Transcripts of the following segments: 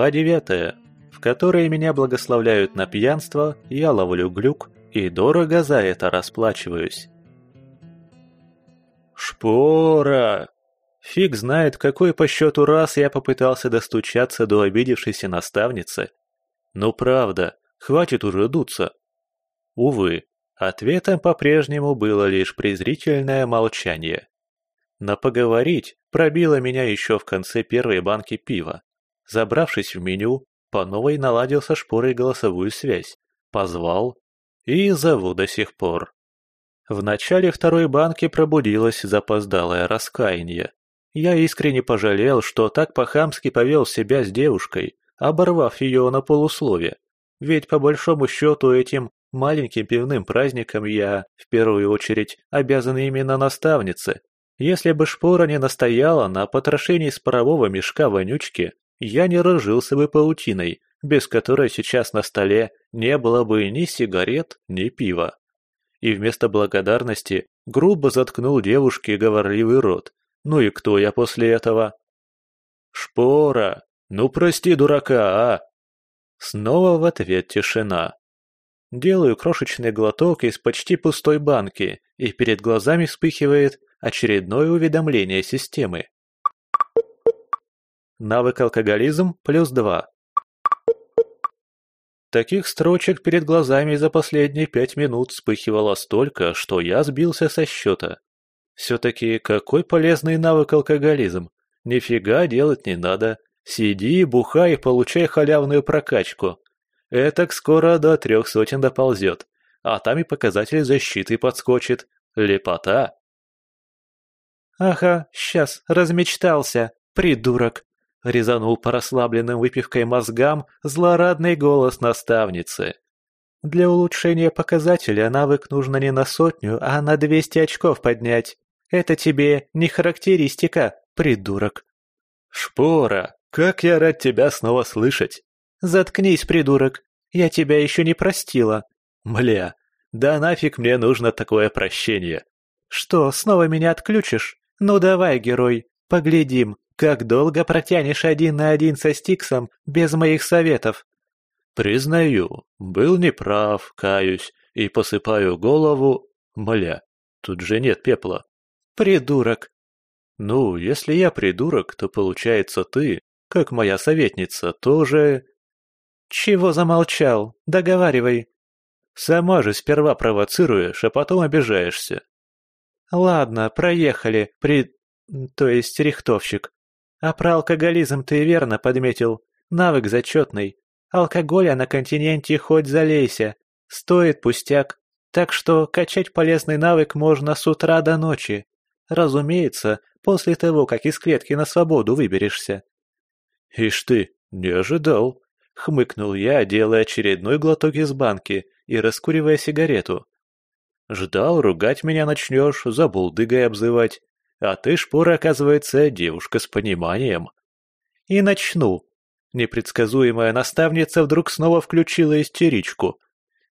Глава девятая, в которой меня благословляют на пьянство, я ловлю глюк и дорого за это расплачиваюсь. Шпора! Фиг знает, какой по счету раз я попытался достучаться до обидевшейся наставницы. Ну правда, хватит уже дуться. Увы, ответом по-прежнему было лишь презрительное молчание. Но поговорить пробило меня еще в конце первой банки пива. Забравшись в меню, по новой наладил со шпорой голосовую связь, позвал и зову до сих пор. В начале второй банки пробудилось запоздалое раскаяние. Я искренне пожалел, что так по-хамски повел себя с девушкой, оборвав ее на полуслове. Ведь по большому счету этим маленьким пивным праздником я, в первую очередь, обязан именно наставнице. Если бы шпора не настояла на потрошении с парового мешка вонючки, я не разжился бы паутиной, без которой сейчас на столе не было бы ни сигарет, ни пива. И вместо благодарности грубо заткнул девушке говорливый рот. Ну и кто я после этого? «Шпора! Ну прости дурака, а!» Снова в ответ тишина. Делаю крошечный глоток из почти пустой банки, и перед глазами вспыхивает очередное уведомление системы. Навык алкоголизм плюс 2. Таких строчек перед глазами за последние пять минут вспыхивало столько, что я сбился со счета. Все-таки какой полезный навык алкоголизм? Нифига делать не надо. Сиди, бухай получай халявную прокачку. Этак скоро до трех сотен доползет, а там и показатель защиты подскочит. Лепота. «Ага, сейчас, размечтался, придурок!» Резанул по расслабленным выпивкой мозгам злорадный голос наставницы. Для улучшения показателя навык нужно не на сотню, а на 200 очков поднять. Это тебе не характеристика, придурок. Шпора, как я рад тебя снова слышать. Заткнись, придурок. Я тебя еще не простила. Мля, да нафиг мне нужно такое прощение. Что, снова меня отключишь? Ну давай, герой, поглядим, как долго протянешь один на один со Стиксом без моих советов? Признаю, был неправ, каюсь и посыпаю голову... Мля, тут же нет пепла. Придурок. Ну, если я придурок, то получается ты, как моя советница, тоже... Чего замолчал? Договаривай. Сама же сперва провоцируешь, а потом обижаешься. Ладно, проехали, при... то есть рихтовщик. А про алкоголизм ты верно подметил. Навык зачетный. Алкоголя на континенте хоть залейся. Стоит пустяк. Так что качать полезный навык можно с утра до ночи. Разумеется, после того, как из клетки на свободу выберешься. «Ишь ты, не ожидал!» — хмыкнул я, делая очередной глоток из банки и раскуривая сигарету. «Ждал, ругать меня начнешь, за булдыгой обзывать. А ты, шпора, оказывается, девушка с пониманием. И начну. Непредсказуемая наставница вдруг снова включила истеричку.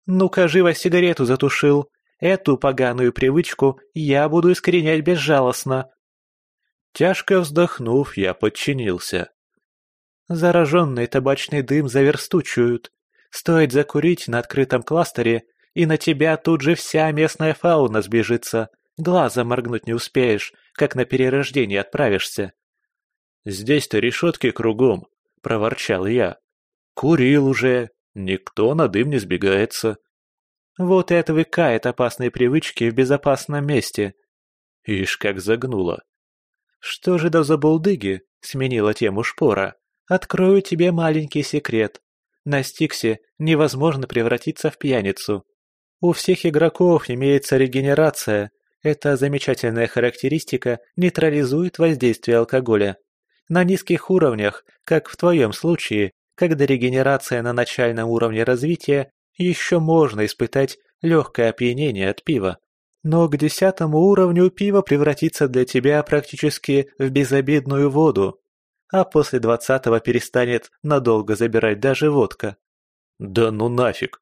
Ну-ка, живо сигарету затушил. Эту поганую привычку я буду искоренять безжалостно. Тяжко вздохнув, я подчинился. Зараженный табачный дым заверстучуют. Стоит закурить на открытом кластере, и на тебя тут же вся местная фауна сбежится. Глаза моргнуть не успеешь, как на перерождение отправишься. «Здесь-то решетки кругом», — проворчал я. «Курил уже, никто на дым не сбегается». Вот и отвыкает опасные привычки в безопасном месте. Ишь, как загнуло. Что же до забулдыги, сменила тему шпора. Открою тебе маленький секрет. На Стиксе невозможно превратиться в пьяницу. У всех игроков имеется регенерация, эта замечательная характеристика нейтрализует воздействие алкоголя. На низких уровнях, как в твоем случае, когда регенерация на начальном уровне развития, еще можно испытать легкое опьянение от пива. Но к десятому уровню пиво превратится для тебя практически в безобидную воду, а после двадцатого перестанет надолго забирать даже водка. Да ну нафиг!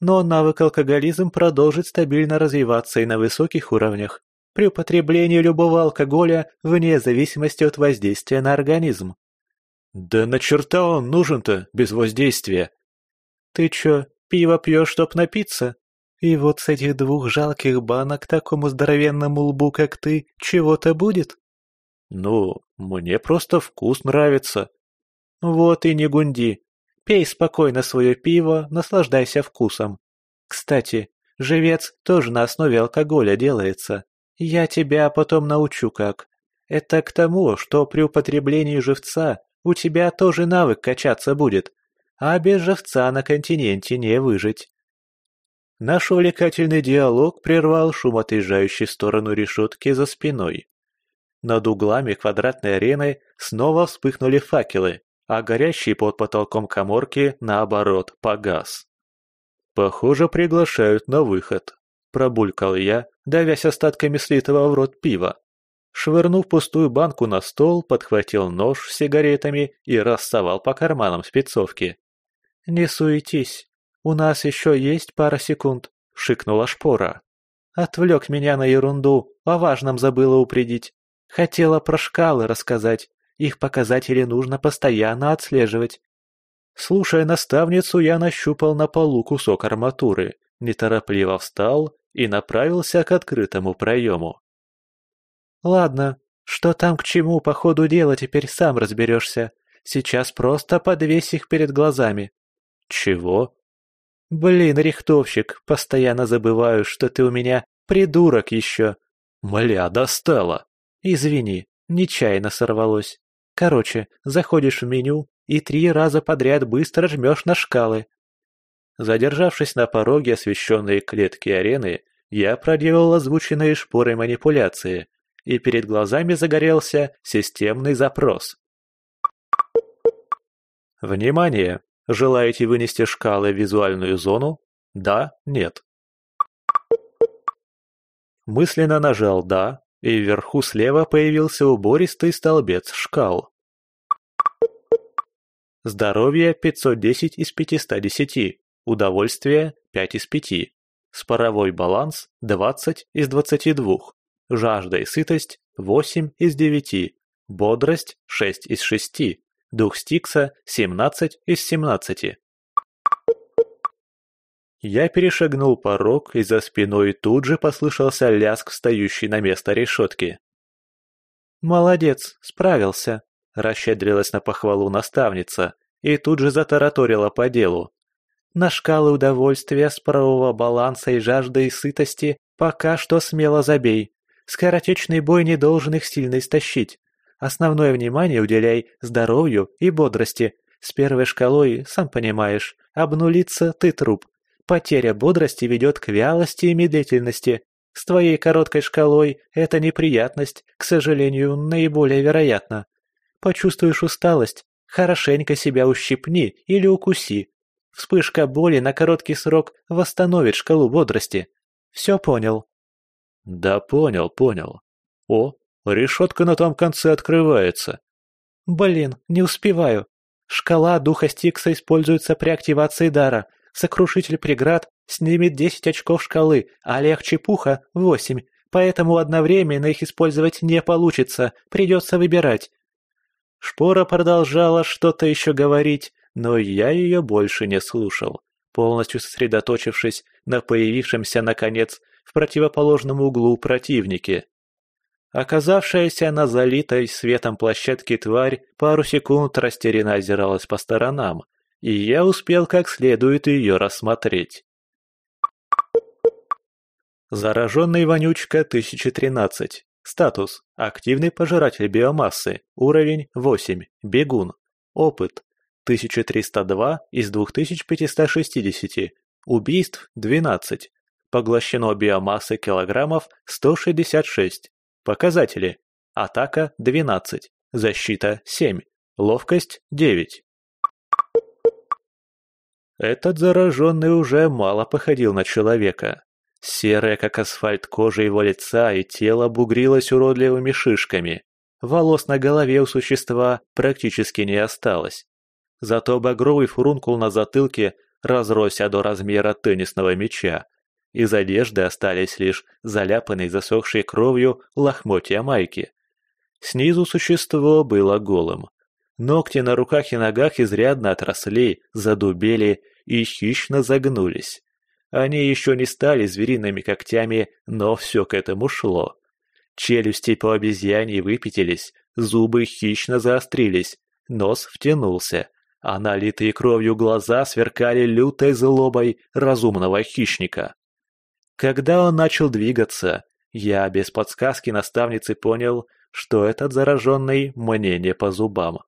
Но навык алкоголизм продолжит стабильно развиваться и на высоких уровнях, при употреблении любого алкоголя вне зависимости от воздействия на организм. «Да на черта он нужен-то, без воздействия?» «Ты чё, пиво пьешь, чтоб напиться? И вот с этих двух жалких банок такому здоровенному лбу, как ты, чего-то будет?» «Ну, мне просто вкус нравится». «Вот и не гунди. Пей спокойно свое пиво, наслаждайся вкусом. Кстати, живец тоже на основе алкоголя делается. Я тебя потом научу как. Это к тому, что при употреблении живца у тебя тоже навык качаться будет, а без живца на континенте не выжить. Наш увлекательный диалог прервал шум отъезжающей в сторону решетки за спиной. Над углами квадратной арены снова вспыхнули факелы, а горящий под потолком коморки, наоборот, погас. «Похоже, приглашают на выход», — пробулькал я, давясь остатками слитого в рот пива. Швырнув пустую банку на стол, подхватил нож с сигаретами и рассовал по карманам спецовки. «Не суетись, у нас еще есть пара секунд», — шикнула шпора. «Отвлек меня на ерунду, о важном забыла упредить. Хотела про шкалы рассказать, их показатели нужно постоянно отслеживать». Слушая наставницу, я нащупал на полу кусок арматуры, неторопливо встал и направился к открытому проему. «Ладно, что там к чему по ходу дела теперь сам разберешься. Сейчас просто подвесь их перед глазами». «Чего?» «Блин, рихтовщик, постоянно забываю, что ты у меня придурок еще». «Мля, достала!» «Извини, нечаянно сорвалось. Короче, заходишь в меню и три раза подряд быстро жмешь на шкалы». Задержавшись на пороге освещенной клетки арены, я проделал озвученные шпорой манипуляции – и перед глазами загорелся системный запрос. Внимание! Желаете вынести шкалы в визуальную зону? Да, нет. Мысленно нажал «да», и вверху слева появился убористый столбец шкал. Здоровье 510 из 510, удовольствие 5 из 5, споровой баланс 20 из 22, Жажда и сытость – 8 из 9, бодрость – 6 из 6, дух Стикса – 17 из 17. Я перешагнул порог, и за спиной тут же послышался лязг, встающий на место решетки. «Молодец, справился», – расщедрилась на похвалу наставница и тут же затараторила по делу. «На шкалы удовольствия, справого баланса и жажды и сытости пока что смело забей. Скоротечный бой не должен их сильно истощить. Основное внимание уделяй здоровью и бодрости. С первой шкалой, сам понимаешь, обнулиться ты труп. Потеря бодрости ведет к вялости и медлительности. С твоей короткой шкалой эта неприятность, к сожалению, наиболее вероятна. Почувствуешь усталость, хорошенько себя ущипни или укуси. Вспышка боли на короткий срок восстановит шкалу бодрости. Все понял? Да понял, понял. О, решетка на том конце открывается. Блин, не успеваю. Шкала духа Стикса используется при активации дара. Сокрушитель преград снимет 10 очков шкалы, а Олег Чепуха — 8. Поэтому одновременно их использовать не получится, придется выбирать. Шпора продолжала что-то еще говорить, но я ее больше не слушал, полностью сосредоточившись на появившемся, наконец, в противоположном углу противники. Оказавшаяся на залитой светом площадке тварь пару секунд растерянно озиралась по сторонам, и я успел как следует ее рассмотреть. Зараженный вонючка 1013. Статус. Активный пожиратель биомассы. Уровень 8. Бегун. Опыт. 1302 из 2560. Убийств 12. Поглощено биомассы килограммов 166. Показатели. Атака 12. Защита 7. Ловкость 9. Этот зараженный уже мало походил на человека. Серая, как асфальт, кожа его лица и тело бугрилось уродливыми шишками. Волос на голове у существа практически не осталось. Зато багровый фурункул на затылке разросся до размера теннисного мяча, из одежды остались лишь заляпанные засохшей кровью лохмотья майки. Снизу существо было голым. Ногти на руках и ногах изрядно отросли, задубели и хищно загнулись. Они еще не стали звериными когтями, но все к этому шло. Челюсти по обезьяне выпятились, зубы хищно заострились, нос втянулся, а налитые кровью глаза сверкали лютой злобой разумного хищника. Когда он начал двигаться, я без подсказки наставницы понял, что этот зараженный мне не по зубам.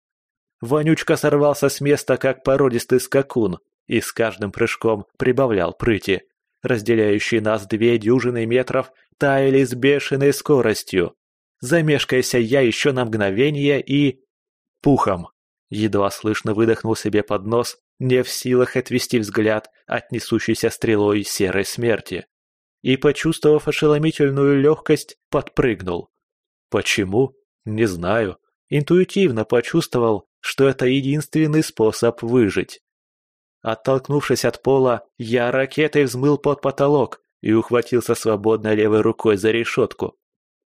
Вонючка сорвался с места, как породистый скакун, и с каждым прыжком прибавлял прыти. Разделяющие нас две дюжины метров таяли с бешеной скоростью. Замешкайся я еще на мгновение и... Пухом. Едва слышно выдохнул себе под нос, не в силах отвести взгляд от несущейся стрелой серой смерти. И, почувствовав ошеломительную легкость, подпрыгнул. Почему? Не знаю. Интуитивно почувствовал, что это единственный способ выжить. Оттолкнувшись от пола, я ракетой взмыл под потолок и ухватился свободной левой рукой за решетку.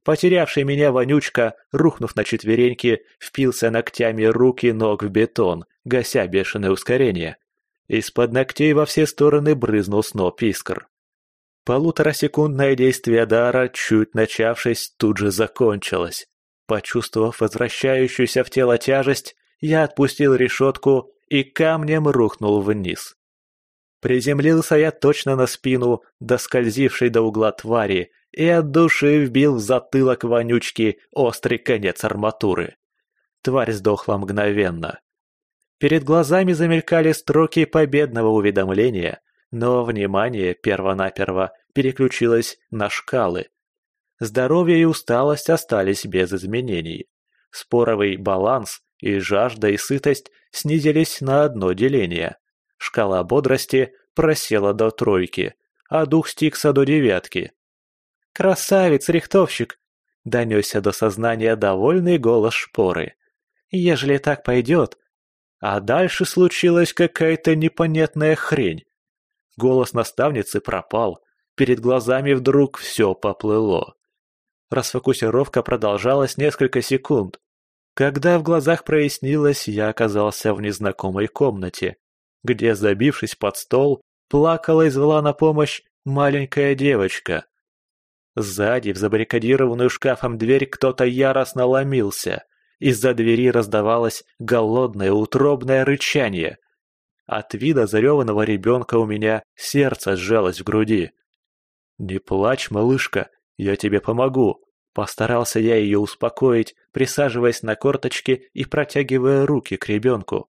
Потерявший меня вонючка, рухнув на четвереньки, впился ногтями рук и ног в бетон, гася бешеное ускорение. Из-под ногтей во все стороны брызнул сноп искр. Полуторасекундное действие дара, чуть начавшись, тут же закончилось. Почувствовав возвращающуюся в тело тяжесть, я отпустил решетку и камнем рухнул вниз. Приземлился я точно на спину, доскользившей до угла твари, и от души вбил в затылок вонючки острый конец арматуры. Тварь сдохла мгновенно. Перед глазами замелькали строки победного уведомления, но внимание перво-наперво переключилось на шкалы. Здоровье и усталость остались без изменений. Споровый баланс и жажда и сытость снизились на одно деление. Шкала бодрости просела до тройки, а дух Стикса до девятки. «Красавец, рихтовщик!» — донесся до сознания довольный голос шпоры. «Ежели так пойдет...» А дальше случилась какая-то непонятная хрень. Голос наставницы пропал, перед глазами вдруг все поплыло. Расфокусировка продолжалась несколько секунд. Когда в глазах прояснилось, я оказался в незнакомой комнате, где, забившись под стол, плакала и звала на помощь маленькая девочка. Сзади в забаррикадированную шкафом дверь кто-то яростно ломился. Из-за двери раздавалось голодное утробное рычание. От вида зареванного ребенка у меня сердце сжалось в груди. «Не плачь, малышка, я тебе помогу», Постарался я ее успокоить, присаживаясь на корточки и протягивая руки к ребенку.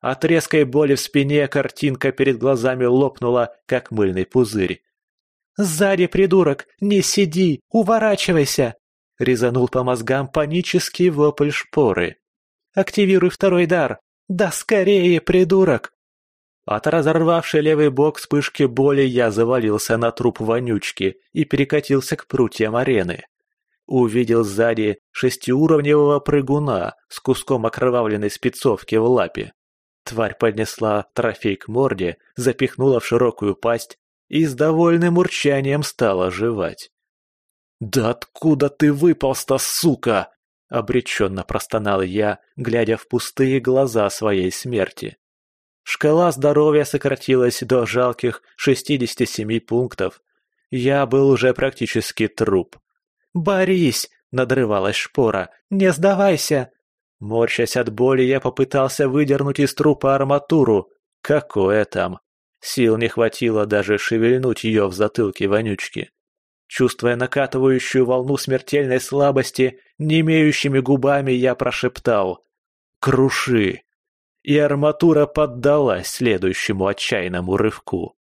От резкой боли в спине картинка перед глазами лопнула, как мыльный пузырь. «Сзади, придурок! Не сиди! Уворачивайся!» Резанул по мозгам панический вопль шпоры. «Активируй второй дар! Да скорее, придурок!» От разорвавшей левый бок вспышки боли я завалился на труп вонючки и перекатился к прутьям арены. Увидел сзади шестиуровневого прыгуна с куском окровавленной спецовки в лапе. Тварь поднесла трофей к морде, запихнула в широкую пасть и с довольным урчанием стала жевать. «Да откуда ты выполз-то, сука?» — обреченно простонал я, глядя в пустые глаза своей смерти. Шкала здоровья сократилась до жалких 67 пунктов. Я был уже практически труп. «Борись!» — надрывалась шпора. «Не сдавайся!» Морщась от боли, я попытался выдернуть из трупа арматуру. Какое там? Сил не хватило даже шевельнуть ее в затылке вонючки. Чувствуя накатывающую волну смертельной слабости, не имеющими губами я прошептал «Круши!» И арматура поддалась следующему отчаянному рывку.